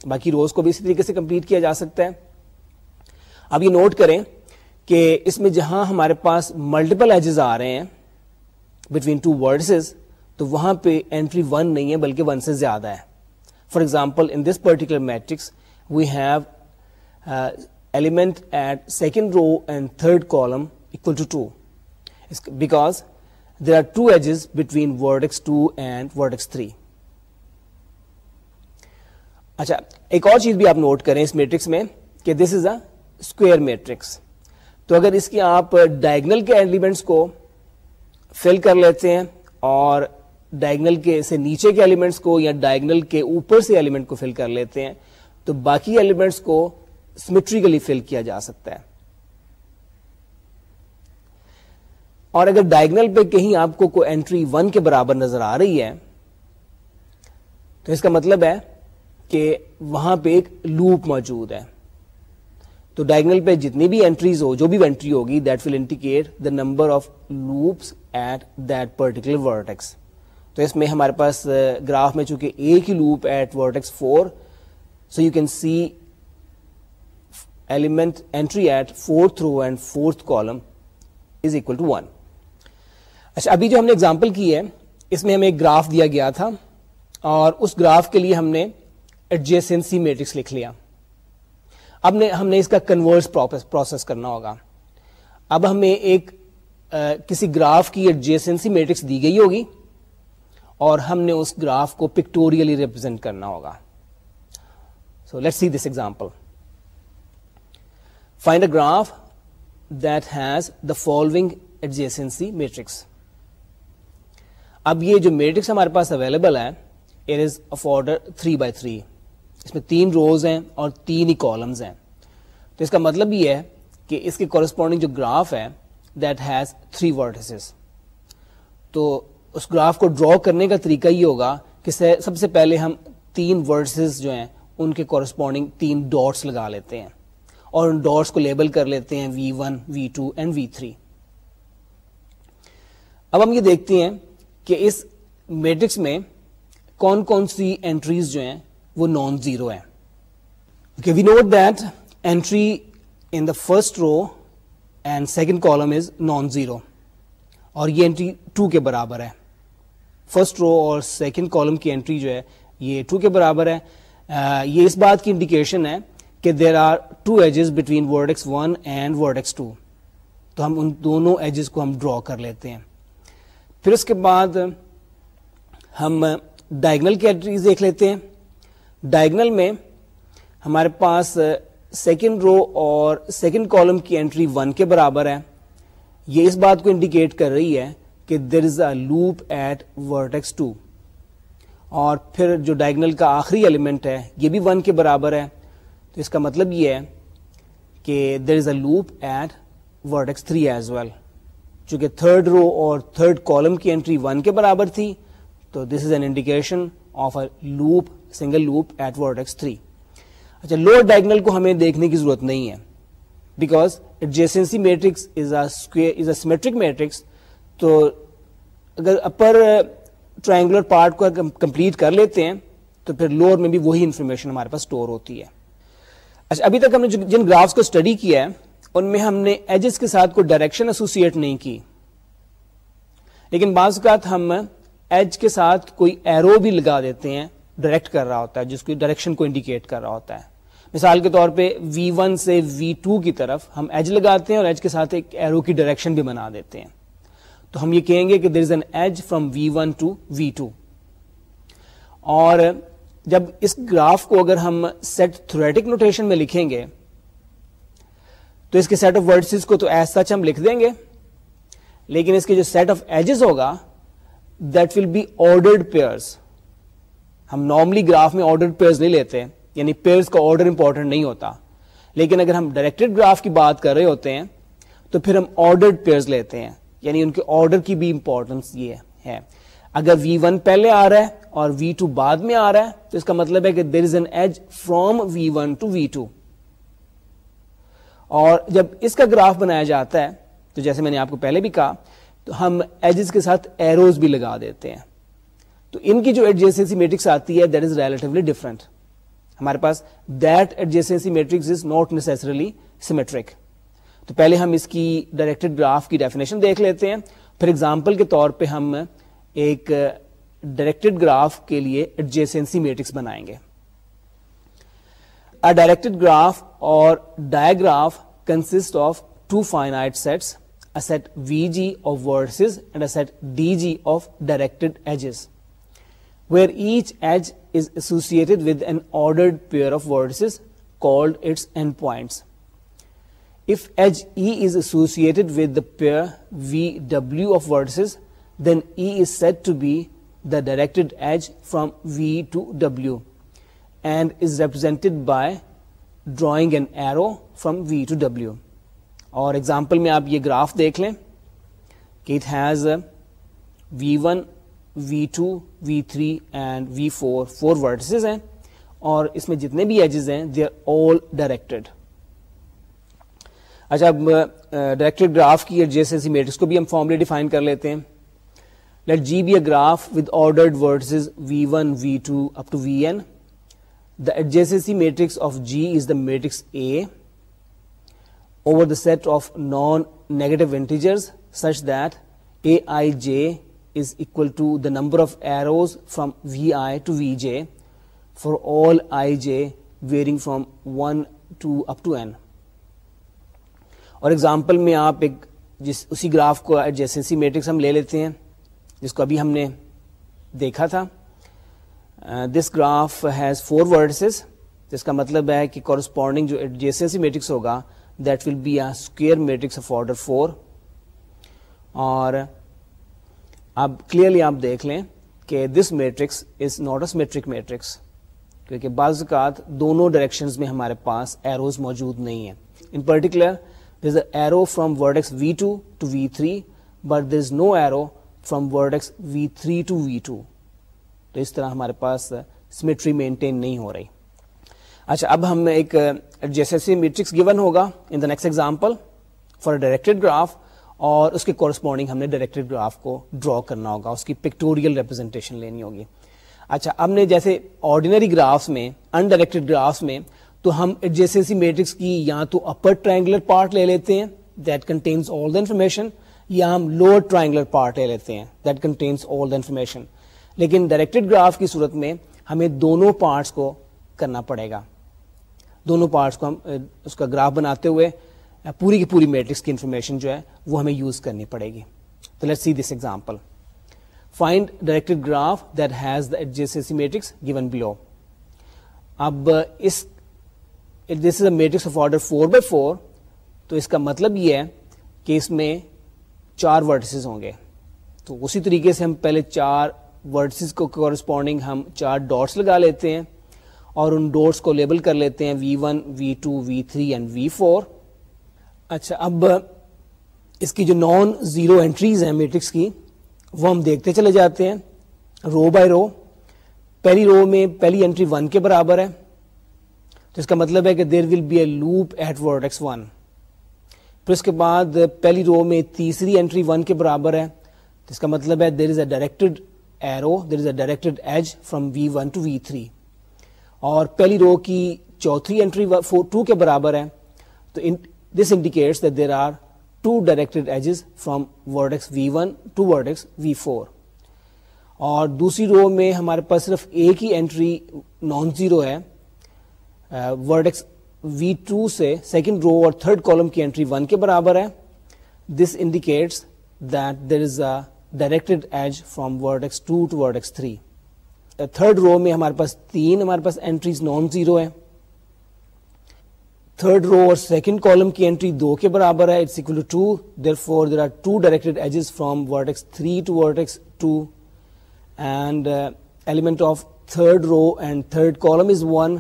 باقی روز کو بھی اسی طریقے سے کمپلیٹ کیا جا سکتا ہے اب یہ نوٹ کریں کہ اس میں جہاں ہمارے پاس ملٹیپل ایجز آ رہے ہیں بٹوین ٹو ورڈسز تو وہاں پہ اینٹری ون نہیں ہے بلکہ ون سے زیادہ ہے for example in this particular matrix we have element at second row and third column equal to two because there are two edges between vertex 2 two and 3 three اچھا ایک اور چیز بھی آپ نوٹ کریں اس میٹرکس میں کہ this is a square matrix تو اگر اس کے آپ ڈائگنل کے ایلیمنٹس کو فل کر لیتے ہیں اور ڈائگنل کے سے نیچے کے ایلیمنٹس کو یا ڈائگنل کے اوپر سے ایلیمنٹ کو فل کر لیتے ہیں تو باقی ایلیمنٹس کو سمیٹریکلی فل کیا جا سکتا ہے اور اگر ڈائگنل پہ کہیں آپ کو کوئی اینٹری ون کے برابر نظر آ رہی ہے تو اس کا مطلب ہے کہ وہاں پہ ایک لوپ موجود ہے تو ڈائگنل پہ جتنی بھی اینٹریز ہو جو بھی اینٹری ہوگی that will indicate the number of loops at that particular vertex تو اس میں ہمارے پاس گراف میں چونکہ ایک ہی loop at vertex four so you can see element entry at fourth row and fourth column is equal to one اچھا ابھی جو ہم نے اگزامپل کی ہے اس میں ہمیں ایک گراف دیا گیا تھا اور اس گراف کے لیے ہم نے ایڈجیسنسی میٹرکس لکھ لیا اب نے ہم نے اس کا کنورس پروسیس کرنا ہوگا اب ہمیں ایک کسی گراف کی ایڈجیسنسی میٹرکس دی گئی ہوگی اور ہم نے اس گراف کو پکٹوریلی ریپرزینٹ کرنا ہوگا so let see this example find a graph that has the following adjacency matrix اب یہ جو میٹرکس ہمارے پاس اویلیبل ہے it is order three by three اس میں تین روز ہیں اور تین ہی کالمز ہیں تو اس کا مطلب یہ ہے کہ اس کے کورسپونڈنگ جو گراف ہے دیٹ ہیز تھری تو اس گراف کو ڈرا کرنے کا طریقہ یہ ہوگا کہ سب سے پہلے ہم تین ورڈسز جو ہیں ان کے کورسپونڈنگ تین ڈاٹس لگا لیتے ہیں اور ان ڈاٹس کو لیبل کر لیتے ہیں V one V two and V three اب ہم یہ دیکھتے ہیں کہ اس میٹرکس میں کون کون سی اینٹریز جو ہیں وہ نان زیرو ہیں okay we note that entry in the first row and second column is non zero اور یہ اینٹری ٹو کے برابر ہے فرسٹ رو اور سیکنڈ کالم کی اینٹری جو ہے یہ ٹو کے برابر ہے uh, یہ اس بات کی انڈیکیشن ہے کہ there are two edges between vertex one and vertex two تو ہم ان دونوں ایجز کو ہم ڈرا کر لیتے ہیں پھر اس کے بعد ہم ڈائگنل کی اینٹریز دیکھ لیتے ہیں ڈائگنل میں ہمارے پاس سیکنڈ رو اور سیکنڈ کالم کی انٹری ون کے برابر ہے یہ اس بات کو انڈیکیٹ کر رہی ہے کہ there is a loop at vertex two اور پھر جو ڈائگنل کا آخری ایلیمنٹ ہے یہ بھی ون کے برابر ہے تو اس کا مطلب یہ ہے کہ there is a loop at vertex three as well چونکہ تھرڈ رو اور تھرڈ کالم کی انٹری ون کے برابر تھی تو this is an indication of a loop single loop at vertex three اچھا لوور ڈائگنل کو ہمیں دیکھنے کی ضرورت نہیں ہے because adjacency matrix is a is a symmetric matrix تو اگر اپر ٹرائنگولر پارٹ کو کمپلیٹ کر لیتے ہیں تو پھر لوور میں بھی وہی انفارمیشن ہمارے پاس اسٹور ہوتی ہے اچھا ابھی تک ہم نے جن گرافس کو اسٹڈی کیا ہے ان میں ہم نے ایجز کے ساتھ کوئی ڈائریکشن ایسوسیٹ نہیں کی لیکن بعض اوقات ہم ایج کے ساتھ کوئی ایرو بھی لگا دیتے ہیں ڈائریکٹ کر رہا ہوتا ہے جس کی ڈائریکشن کو انڈیکیٹ کر رہا ہوتا ہے مثال کے طور پہ وی ون سے اور ایج کے ساتھ ایک ایرو کی ڈائریکشن بھی بنا دیتے ہیں تو ہم یہ کہیں گے کہ there is an edge from v one to v two اور جب اس گراف کو اگر ہم سیٹ تھریٹک نوٹیشن میں لکھیں گے تو اس کے سیٹ آف ورڈسز کو تو ایز سچ ہم لکھ دیں گے لیکن اس کے جو سیٹ آف ایجز ہوگا that will be ordered pairs ہم نارملی گراف میں آرڈرڈ پیئرز نہیں لیتے یعنی پیئرس کا آرڈر امپورٹنٹ نہیں ہوتا لیکن اگر ہم ڈائریکٹڈ گراف کی بات کر رہے ہوتے ہیں تو پھر ہم آرڈرڈ پیئرز لیتے ہیں یعنی ان کے آرڈر کی بھی امپورٹنس یہ ہے اگر وی ون پہلے آ رہا ہے اور وی ٹو بعد میں آ رہا ہے تو اس کا مطلب ہے کہ there is an edge from V one to V two اور جب اس کا گراف بنایا جاتا ہے تو جیسے میں نے آپ کو پہلے بھی کہا تو ہم ایجز کے ساتھ ایروز بھی لگا دیتے ہیں تو ان کی جو ایڈجیسنسی میٹرکس آتی ہے دیٹ از ریلیٹولی ڈفرنٹ ہمارے پاس that adjacency matrix is not necessarily symmetric تو پہلے ہم اس کی ڈائریکٹڈ گراف کی ڈیفینیشن دیکھ لیتے ہیں پھر ایگزامپل کے طور پہ ہم ایک ڈائریکٹڈ گراف کے لیے ایڈجیسنسی میٹرکس بنائیں گے ڈائریکٹڈ گراف اور consist of two V G of was and D G of directed edges where each edge is ordered pair of offs called its end points with v W E then e said said to be directed edge from v to W and is represented by drawing an arrow from v to اور example میں آپ یہ graph دیکھ لیں کہ it has v one v two v three and v four four vertices ہیں اور اس میں جتنے بھی ایجز ہیں دے آر آل ڈائریکٹڈ اچھا اب ڈائریکٹڈ گراف کی جیسے میٹرکس کو بھی ہم فارملی ڈیفائن کر لیتے ہیں let G be a graph with ordered v one v two up to v n the adjacency matrix matrix of G is the matrix A over the set of non negative such that i j is equal to the number of arrows from v i to v j for all i j varying to one to up to n اور example میں آپ ایک جس اسی graph کو جیسنسی matrix ہم لے لیتے ہیں جس کو ابھی ہم نے دیکھا تھا this graph has four vertices جس کا مطلب ہے کہ کورسپونڈنگ جو ایڈجیسنسی میٹرکس ہوگا that will be a square matrix of order four اور اب کلیئرلی آپ دیکھ لیں کہ this matrix is not a metric matrix کیونکہ بعض اوقات دونوں ڈائریکشنز میں ہمارے پاس ایروز موجود نہیں ہیں in particular is a arrow from vertex v two to v three but this is no arrow from vertex v three to v two تو اس طرح ہمارے پاس سمیٹری مینٹین نہیں ہو رہی اچھا اب ہم ایک جیسے میٹرکس گیون ہوگا in the next example for directed graph اور اس کے کورسپونڈنگ ہم نے ڈائریکٹڈ گراف کو ڈرا کرنا ہوگا اس کی پکٹوریل ریپرزینٹیشن لینی ہوگی اچھا ہم نے جیسے آرڈینری گرافس میں ان گرافس میں تو ہم جیسے سی میٹرکس کی یا تو اپر ٹرائنگولر پارٹ لے لیتے ہیں that contains all the information یا ہم لوور ٹرائنگولر پارٹ لے لیتے ہیں that contains all the information لیکن ڈائریکٹڈ گراف کی صورت میں ہمیں دونوں پارٹس کو کرنا پڑے گا دونوں پارٹس کو ہم اس کا گراف بناتے ہوئے پوری کی پوری میٹرکس کی انفارمیشن جو ہے وہ ہمیں یوز کرنی پڑے گی تو let see this example find directed graph that has the matrix given below اب اس this is a matrix of order four by four تو اس کا مطلب یہ ہے کہ اس میں چار ورڈسز ہوں گے تو اسی طریقے سے ہم پہلے چار ورڈسز کو کورسپونڈنگ ہم چار ڈاٹس لگا لیتے ہیں اور ان ڈاٹس کو لیبل کر لیتے ہیں v one v two v three and v four اچھا اب اس کی جو نان زیرو انٹریز ہیں میٹرکس کی وہ ہم دیکھتے چلے جاتے ہیں رو بائی رو پہلی رو میں پہلی انٹری ون کے برابر ہے تو اس کا مطلب ہے کہ there will be a loop at vertex one پھر اس کے بعد پہلی رو میں تیسری انٹری ون کے برابر ہے تو اس کا مطلب ہے there is a directed arrow there is a directed edge from V one to V three اور پہلی رو کی چوتھی اینٹری ٹو کے برابر ہے تو this indicates there are two directed edges from vertex v one to vertex v four اور دوسری رو میں ہمارے پاس صرف ایک ہی اینٹری نان زیرو ہے ورڈ ایکس وی ٹو سے سیکنڈ رو اور تھرڈ کالم کی اینٹری ون کے برابر ہے this indicates that there is a directed edge from vertex two to vertex three third row میں ہمارے پاس تین ہمارے پاس اینٹریز نان زیرو ہیں تھرڈ رو اور سیکنڈ کالم کی اینٹری دو کے برابر ہے it's equal to therefore there are two directed edges from vertex three to vertex two and element of third row and third column is one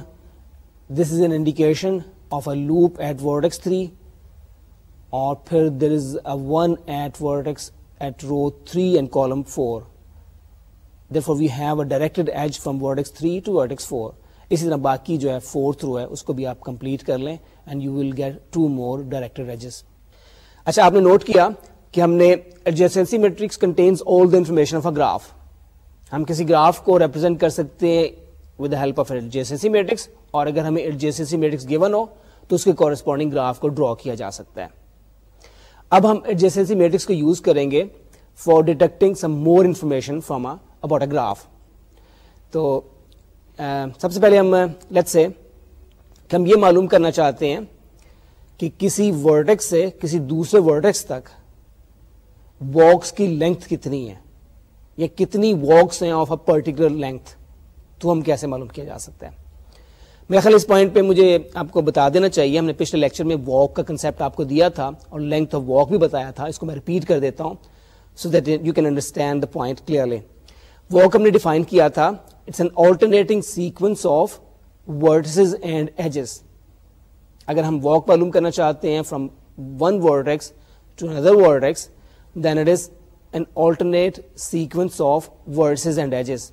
this is an indication of a loop at vertex three اور پھر there is a one at vertex at row 3 and column 4. Therefore, we have a directed edge from vertex 3 to vertex 4. اسی طرح باقی جو ہے fourth row ہے اس کو بھی آپ کمپلیٹ کر لیں and you will get two more directed edges اچھا آپ نے نوٹ کیا کہ ہم نے adjacency matrix contains all the information of a graph ہم کسی گراف کو ریپرزینٹ کر سکتے ہیں with help of adjacency matrix اور اگر ہمیں ایڈجسٹنسی میٹرکس گیون ہو تو اس کے کورسپونڈنگ گراف کو ڈرا کیا جا سکتا ہے اب ہم ایڈجسٹنسی میٹرکس کو یوز کریں گے for detecting some more information from about a graph تو سب سے پہلے ہم لیٹ سے ہم یہ معلوم کرنا چاہتے ہیں کہ کسی ورٹیکس سے کسی دوسرے ورٹیکس تک واکس کی لینتھ کتنی ہے یا کتنی واکس ہیں آف اے پرٹیکولر لینتھ تو ہم کیسے معلوم کیا جا سکتا ہے میرا خیال اس پوائنٹ پہ مجھے آپ کو بتا دینا چاہیے ہم نے پچھلے لیکچر میں واک کا کنسپٹ آپ کو دیا تھا اور لینتھ آف واک بھی بتایا تھا اس کو میں ریپیٹ کر دیتا ہوں so that you can understand the point clearly walk ہم نے ڈیفائن کیا تھا it's an alternating sequence of vertices and edges اگر ہم واک معلوم کرنا چاہتے ہیں from one to another then it is an alternate sequence of vertices and edges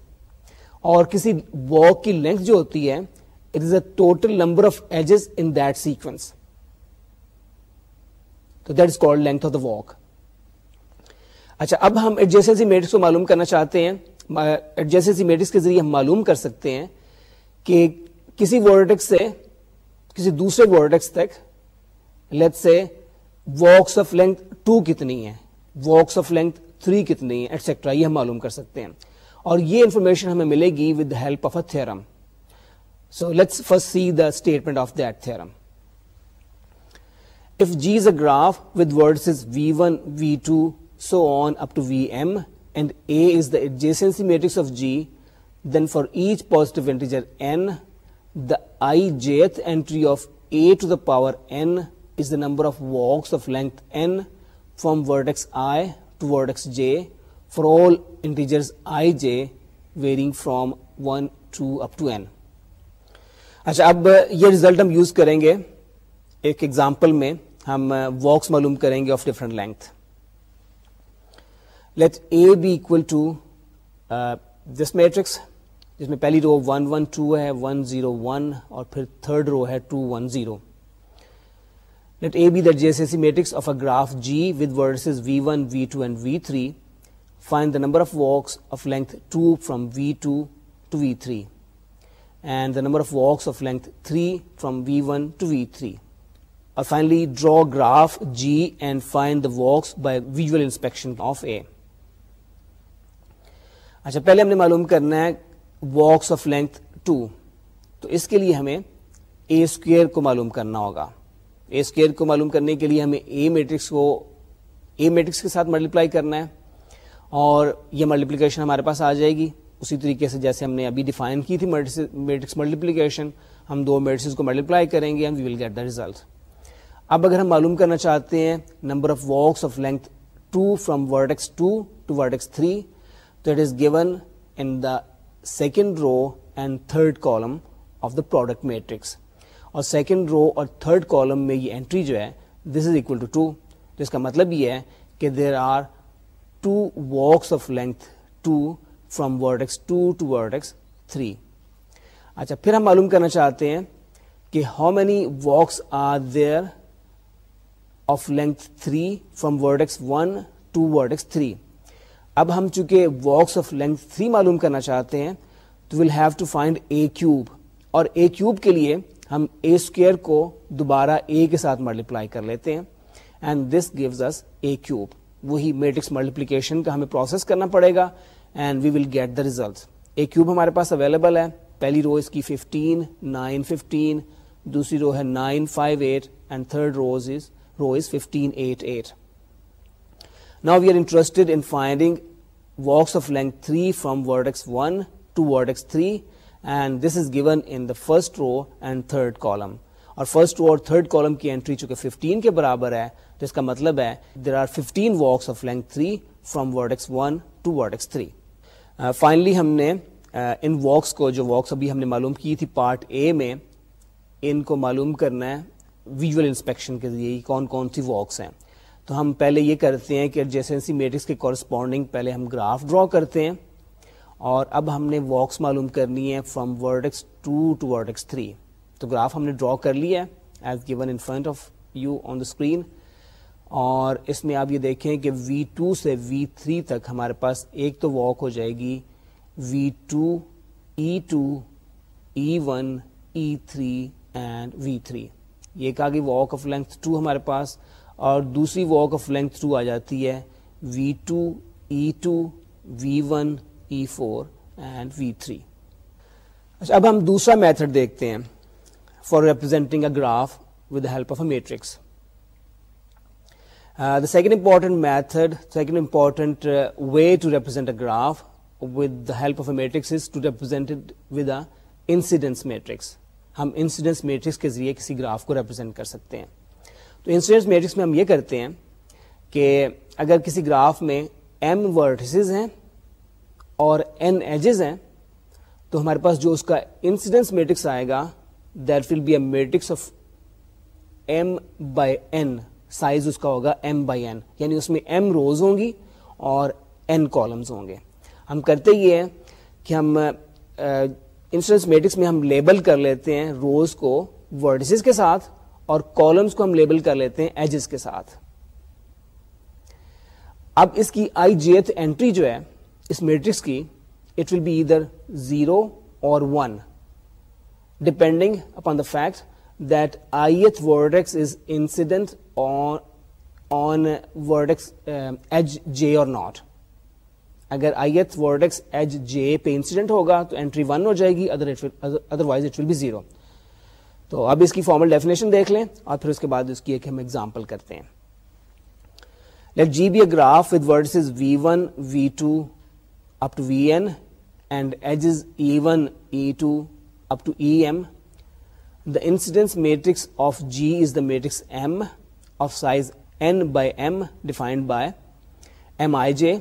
اور کسی واک کی لینتھ جو ہوتی ہے it is a total number of edges in that sequence تو that is length of the walk اچھا اب ہم ایڈجسٹنسی میٹرکس کو معلوم کرنا چاہتے ہیں ایڈجسٹنسی میٹرکس کے ذریعے ہم معلوم کر سکتے ہیں کہ کسی وارڈکس سے کسی دوسرے وارڈکس تک let's say walks of length two کتنی ہے واکس آف لینتھ تھری کتنی ہے ایٹسٹرا یہ ہم معلوم کر سکتے ہیں اور یہ انفارمیشن ہمیں ملے گی with help of a theorem so let's first see the statement of theorem if G is a graph v one v two so on and A is adjacency matrix G then for each the power number of walks j j آلٹیجرگ from one to n. اچھا اب یہ result ہم use کریں گے ایک example میں ہم walks معلوم کریں گے of different length let A be to this matrix جس میں پہلی رو ون ون ٹو ہے ون زیرو ون اور پھر تھرڈ رو ہے two one zero let A be درجے سے matrix of a graph G with vertices v one v two and v three find the number of walks of length 2 from v two to v three and the number of walks of length three from v one to v three اور draw graph G and finds by visual inspection of A اچھا پہلے ہم نے معلوم کرنا ہے walks of length two تو اس کے لیے ہمیں اے اسکوئر کو معلوم کرنا ہوگا اے اسکوئر کو معلوم کرنے کے لیے ہمیں اے میٹرکس کو اے میٹرکس کے ساتھ ملٹیپلائی کرنا ہے اور یہ ملٹیپلیکیشن ہمارے پاس آ جائے گی اسی طریقے سے جیسے ہم نے ابھی ڈیفائن کی تھی میٹرکس ملٹیپلیکیشن ہم دو میٹرس کو ملٹیپلائی کریں گے and we will get the result اب اگر ہم معلوم کرنا چاہتے ہیں number of walks of length two from vertex three تو it is given in the second row and third column of the product matrix اور سیکنڈ رو اور تھرڈ کالم میں یہ انٹری جو ہے this is equal to two تو اس کا مطلب یہ ہے کہ there are two walks of length two from vertex two to vertex three اچھا پھر ہم معلوم کرنا چاہتے ہیں کہ how many walks are there of length three from vertex one to vertex three اب ہم چونکہ واکس آف لینتھ تھری معلوم کرنا چاہتے ہیں تو will have to find A cube اور اے کیوب کے لیے ہم اے اسکوئر کو دوبارہ اے کے ساتھ ملٹیپلائی کر لیتے ہیں and this gives us A cube وہی میٹرکس ملٹیپلیکیشن کا ہمیں پروسیس کرنا پڑے گا and we will get the result ایک کیوب ہمارے پاس اویلیبل ہے پہلی رو اس کی 15 15 دوسری رو ہے 9 five eight and third rows is row is now we are in finding walks of length three from vertex one to vertex three and this is given in the first row and third column اور first row اور third column کی entry چونکہ fifteen کے برابر ہے تو اس کا مطلب ہے there are fifteen walks of length three from vertex one to vertex three finally ہم نے ان واکس کو جو واکس ابھی ہم نے معلوم کی تھی پارٹ اے میں ان کو معلوم کرنا ہے ویژول انسپیکشن کے ذریعے کون کون سی واکس ہیں تو ہم پہلے یہ کرتے ہیں کہ جیسے میٹرکس کے کورسپونڈنگ پہلے ہم گراف ڈرا کرتے ہیں اور اب ہم نے واکس معلوم کرنی ہے from vertex two to vertex three تو گراف ہم نے ڈرا کر لیا ہے as given in front of you on the screen اور اس میں آپ یہ دیکھیں کہ وی ٹو سے وی تھری تک ہمارے پاس ایک تو واک ہو جائے گی v two e two e one e three and v three یہ کہ واک آف لینتھ ٹو ہمارے پاس اور دوسری واک آف لینتھ ٹو آ جاتی ہے v two e two v one e four and v three اچھا اب ہم دوسرا میتھڈ دیکھتے ہیں for representing a graph with help of a matrix the second important method second important way to represent a graph with the help of a matrix to represent with a incidence matrix ہم incidence matrix کے ذریعے کسی graph کو represent کر سکتے ہیں تو incidence matrix میں ہم یہ کرتے ہیں کہ اگر کسی گراف میں ایم ورٹسز ہیں اور این ایجز ہیں تو ہمارے پاس جو اس کا انسیڈنس میٹرکس آئے گا that will be a matrix of M by N size اس کا ہوگا ایم بائی این یعنی اس میں ایم روز ہوں گی اور این کالمز ہوں گے ہم کرتے یہ کہ ہم انسٹنس میٹرکس میں ہم لیبل کر لیتے ہیں روز کو ورڈسز کے ساتھ اور کو ہم لیبل کر لیتے ہیں ایجز کے ساتھ اب اس کی آئی جی ایتھ اینٹری جو ہے اس میٹرکس کی it will be either zero اور one depending upon the fact that i ith would is incident on vertex edge j اور ناٹ اگر آئی ایتھ وڈس ایج جے پہ انسیڈنٹ ہوگا تو اینٹری ون ہو جائے گی otherwise it will be zero تو اب اس کی فارمل ڈیفینیشن دیکھ لیں اور پھر اس کے بعد اس کی ایک ہم ایگزامپل کرتے ہیں let G be a graph with is v one v two up to v n and edge is e one e two up to e m the incidence matrix of G is the matrix m of size by m dead by m i j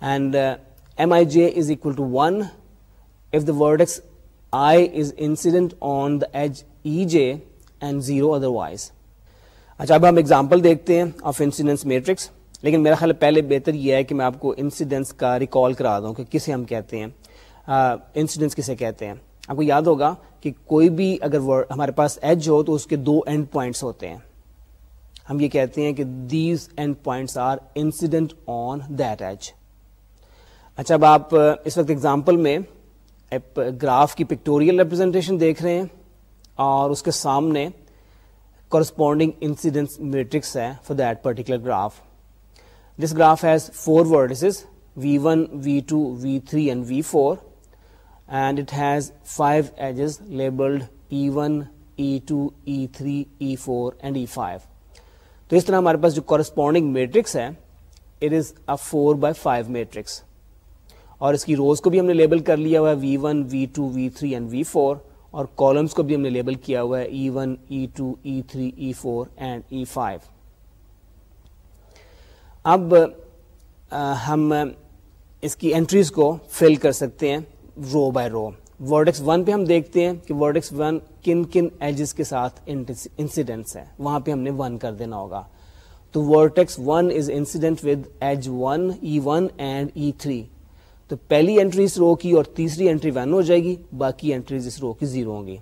and m i j is equals i is incident on the edge e j and zero otherwise اچھا اب ہم example دیکھتے ہیں of incidence matrix لیکن میرا خیال پہلے بہتر یہ ہے کہ میں آپ کو انسیڈنس کا ریکال کرا دوں کہ کسے ہم کہتے ہیں انسیڈنس uh, کسے کہتے ہیں آپ کو یاد ہوگا کہ کوئی بھی اگر ہمارے پاس ایج ہو تو اس کے دو اینڈ پوائنٹس ہوتے ہیں ہم یہ کہتے ہیں کہ these end points are incident on that edge اچھا اب آپ اس وقت اگزامپل میں گراف کی پکٹوریل ریپرزینٹیشن دیکھ رہے ہیں اور اس کے سامنے کورسپونڈنگ انسیڈنٹ میٹرکس ہے for that particular graph this graph has four vertices v one v two v three and v four and it has five edges labelled e one e two e three e four and e five تو اس طرح ہمارے پاس جو corresponding matrix ہے it is a four by five matrix اور اس کی روز کو بھی ہم نے لیبل کر لیا ہوا ہے V one V two V three and V four اور کالمس کو بھی ہم نے لیبل کیا ہوا ہے E one E two E three E four and E five اب ہم اس کی انٹریز کو فل کر سکتے ہیں رو بائی رو ون پہ ہم دیکھتے ہیں کہ ون کن کن ایجز کے ساتھ انسیڈنٹس ہے وہاں پہ ہم نے ون کر دینا ہوگا تو is incident with edge e e and three تو پہلی انٹری اس رو کی اور تیسری انٹری ون ہو جائے گی باقی انٹریز اس رو کی زیرو ہوں گی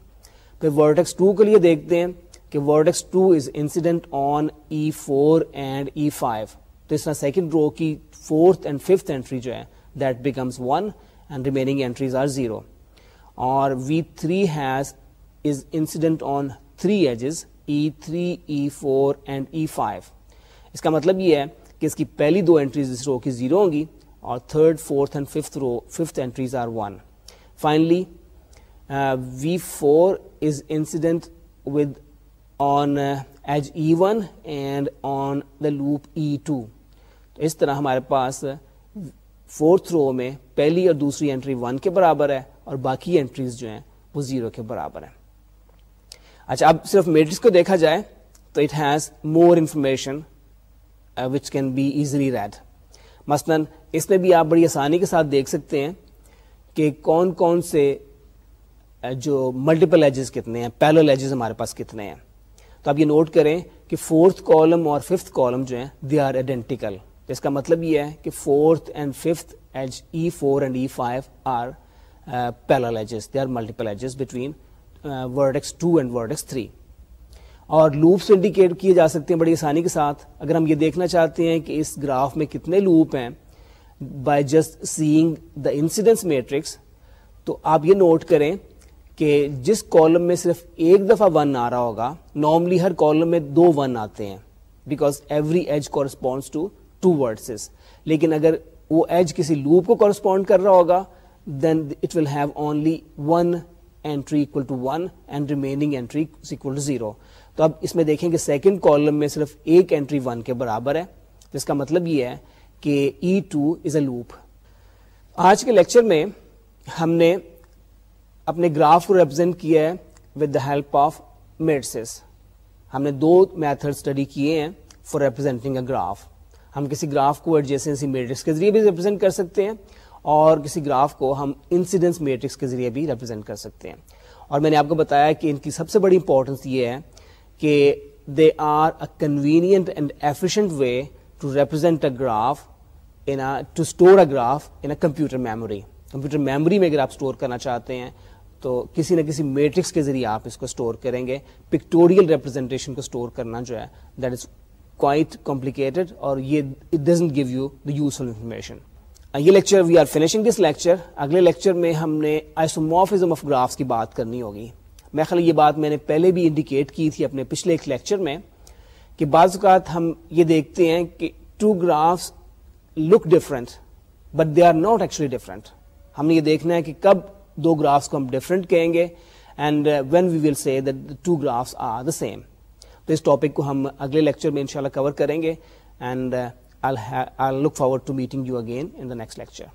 پھر وارڈکس ٹو کے لیے دیکھتے ہیں کہ vertex two is incident on e four and e five تو اس طرح سیکنڈ رو کی فورتھ اینڈ ففتھ انٹری جو ہے that becomes and remaining entries are اور v three has is incident on three edges e three e four and e five اس کا مطلب یہ ہے کہ اس کی پہلی دو انٹریز اس رو کی زیرو ہوں گی اور third fourth and fifth row fifth entries are one finally V four is incident with on edge E one and on the loop E two تو اس طرح ہمارے پاس فورتھ رو میں پہلی اور دوسری انٹری ون کے برابر ہے اور باقی انٹریز جو ہیں وہ زیرو کے برابر ہیں اچھا اب صرف میٹرکس کو دیکھا جائے تو it has more information which can be easily read مثلاً اس میں بھی آپ بڑی آسانی کے ساتھ دیکھ سکتے ہیں کہ کون کون سے uh, جو ملٹیپل ایجز کتنے ہیں پیلو ایجز ہمارے پاس کتنے ہیں تو آپ یہ نوٹ کریں کہ فورتھ کالم اور ففتھ کالم جو ہیں دے آر آئیڈینٹیکل اس کا مطلب یہ ہے کہ fourth and fifth edge e four and e five are parallel edges they are multiple edges between vertex two and vertex three اور لوپس انڈیکیٹ کیے جا سکتے ہیں بڑی آسانی کے ساتھ اگر ہم یہ دیکھنا چاہتے ہیں کہ اس گراف میں کتنے لوپ ہیں by just seeing the incidence matrix تو آپ یہ نوٹ کریں کہ جس کالم میں صرف ایک دفعہ ون آ رہا ہوگا نارملی ہر کالم میں دو ون آتے ہیں because every edge corresponds to two vertices لیکن اگر وہ ایج کسی لوپ کو کورسپونڈ کر رہا ہوگا then it will to one entry remaining two one and remaining zero تو اب اس میں دیکھیں کہ سیکنڈ کالم میں صرف ایک اینٹری ون کے برابر ہے جس کا مطلب یہ ہے کہ لوپ e آج کے لیکچر میں ہم نے اپنے گراف کو ریپرزینٹ کیا ہے with the help of matrices ہم نے دو میتھڈ اسٹڈی کیے ہیں فار ریپرزینٹنگ اے گراف ہم کسی گراف کو ایڈجسٹنسی میٹرکس کے ذریعے بھی ریپرزینٹ کر سکتے ہیں اور کسی گراف کو ہم انسیڈنس میٹرکس کے ذریعے بھی ریپرزینٹ کر سکتے ہیں اور میں نے آپ کو بتایا کہ ان کی سب سے بڑی امپورٹنس یہ ہے کہ they are a convenient and efficient way to represent a graph in to store a graph in a computer memory computer memory میں اگر آپ اسٹور کرنا چاہتے ہیں تو کسی نہ کسی میٹرکس کے ذریعے آپ اس کو اسٹور کریں گے پکٹوریل ریپرزینٹیشن کو اسٹور کرنا جو ہے دیٹ از کوائٹ کمپلیکیٹڈ اور یہ it doesn't give you the useful information یہ lecture we are finishing this lecture اگلے لیکچر میں ہم نے آئسوموف آف گرافس کی بات کرنی ہوگی میں خالی یہ بات میں نے پہلے بھی انڈیکیٹ کی تھی اپنے پچھلے ایک لیکچر میں کہ بعض اوقات ہم یہ دیکھتے ہیں کہ two graphs look different but they are not actually different ہم نے یہ دیکھنا ہے کہ کب دو گرافس کو ہم ڈفرینٹ کہیں گے and when we will see two graphs are the same تو اس ٹاپک کو ہم اگلے لیکچر میں ان کور کریں گے and I'll look forward to meeting you again in the next lecture.